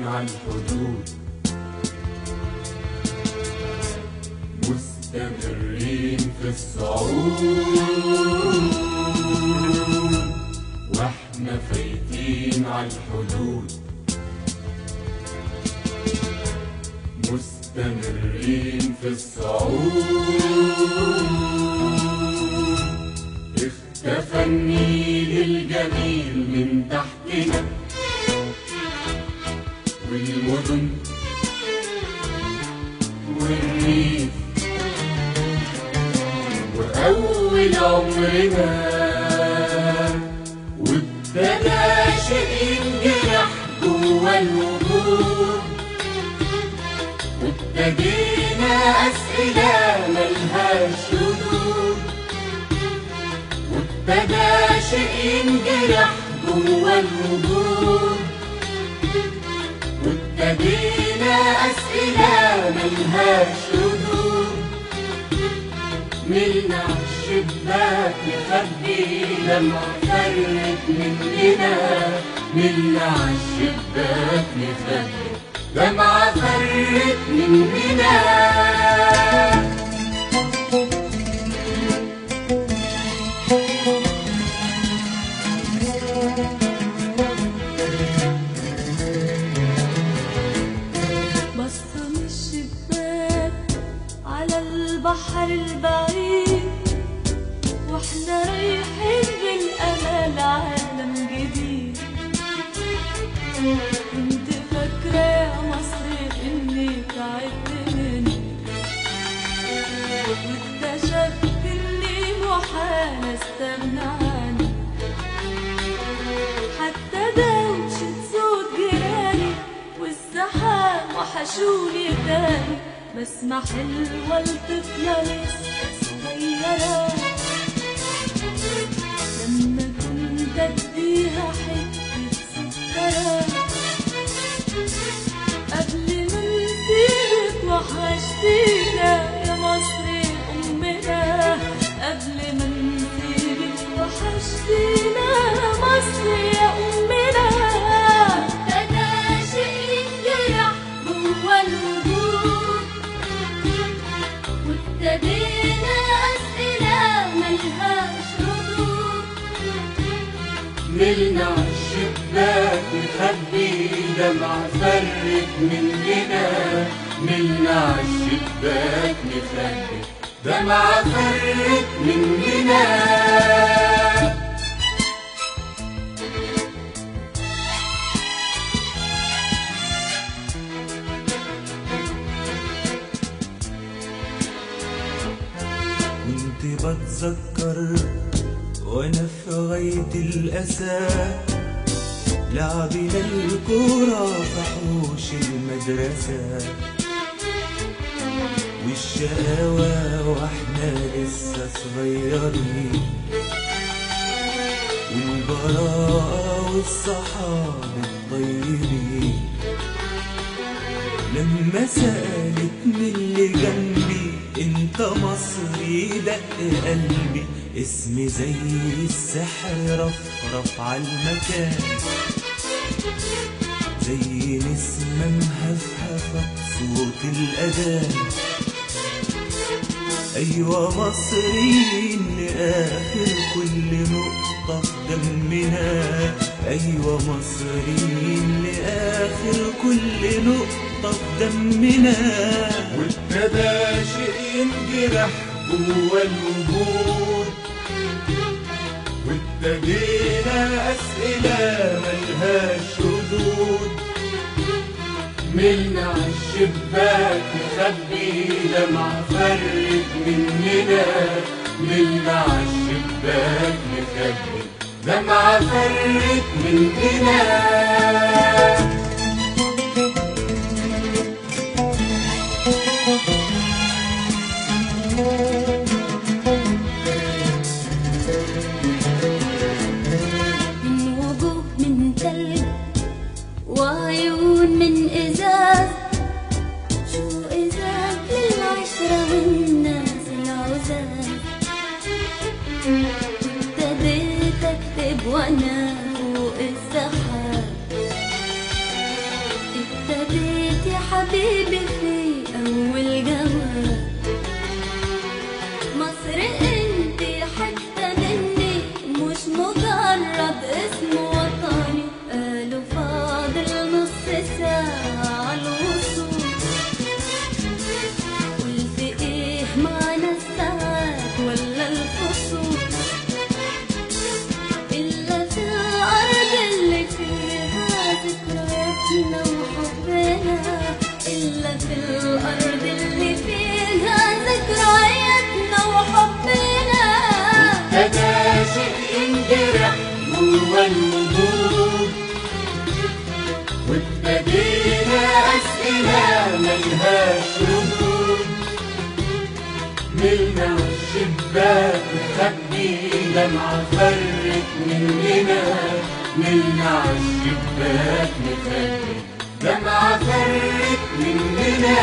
بعيدين عن الحدود مستمرين في الصعود واحنا فايتين على الحدود مستمرين في الصعود اختفى النيل الجميل من تحتنا وأول عمرنا وابتدى شيء ينجرح جوا الوجود وابتدينا أسئلة ملهاش ردود وابتدى ينجرح جوا الوجود وابتدينا أسئلة ملهاش ردود ملنا الشباك نخبي لما فرت مننا ملنا الشباك نخبي لما فرت مننا كنت فاكرة يا مصر إني تعبت منك واكتشفت محال استغنى عنك حتى دوشة صوت جيراني والزحام وحشوني تاني بسمع حلوة الطفلة لسه صغيرة لما كنت اديها حتة وحشتينا يا مصر أمنا قبل ما نسيبك وحشتينا يا مصر يا أمنا ابتدى شيء ينجرح جوا الوجود وابتدينا أسئلة ملهاش ردود ملنا عالشباك نخبي دمعة فرت مننا ملنا عالشباك نخبي دمعة فرت مننا. كنت بتذكر وانا في غاية الأسى لعبنا الكورة في حوش المدرسة. والشقاوة واحنا لسه صغيرين. والبراءة والصحاب الطيبين. لما سألتني اللي جنبي انت مصري دق قلبي. اسمي زي السحر رفرف على المكان. زي نسمة مهفهفة، صوت الأذان. أيوة مصريين لآخر كل نقطة في دمنا. أيوة مصريين لآخر كل نقطة في دمنا. وابتدى شيء ينجرح جوا الوجود. وابتدينا أسئلة ملهاش ردود ملنا عالشباك نخبي دمعة فرت مننا للي عالشباك نخلي دمعة فرت مننا Thank you. أكتب وأنا السحاب ابتديت يا حبيبي. تتجرح جوا النجوم وابتدينا أسئلة ملهاش ردود ملنا والشباك مخبي دمعة فرت مننا ملنا عالشباك مخبي دمعة فرت مننا